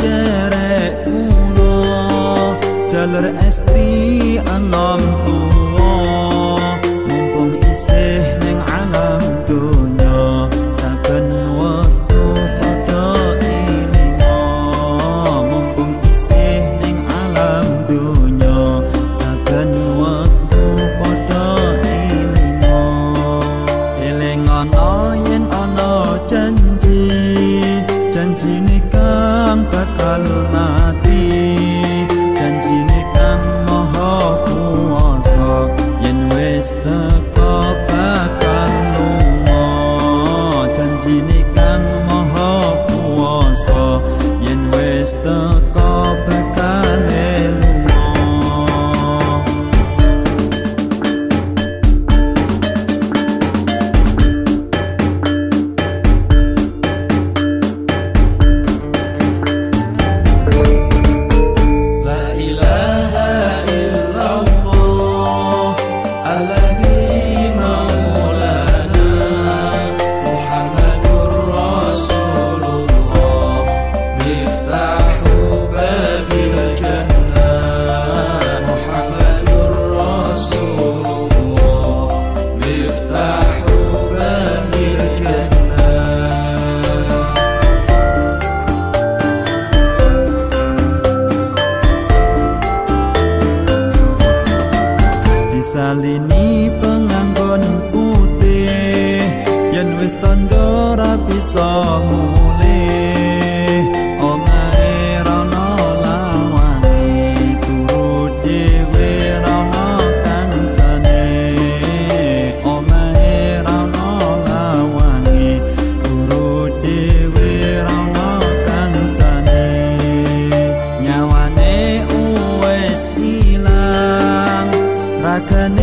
sederek kula jalur estri anom tuwa mumpung isih ning alam dunya saben wektu padha ilinga. Mumpung isih ning alam dunya saben wektu padha ilinga. Eling ana yen ana janji wis teko bakal lunga. Janji kang maha kuasa yen wis teko I love Salini penganggon putih. Yen wis tandora pisah mulih. can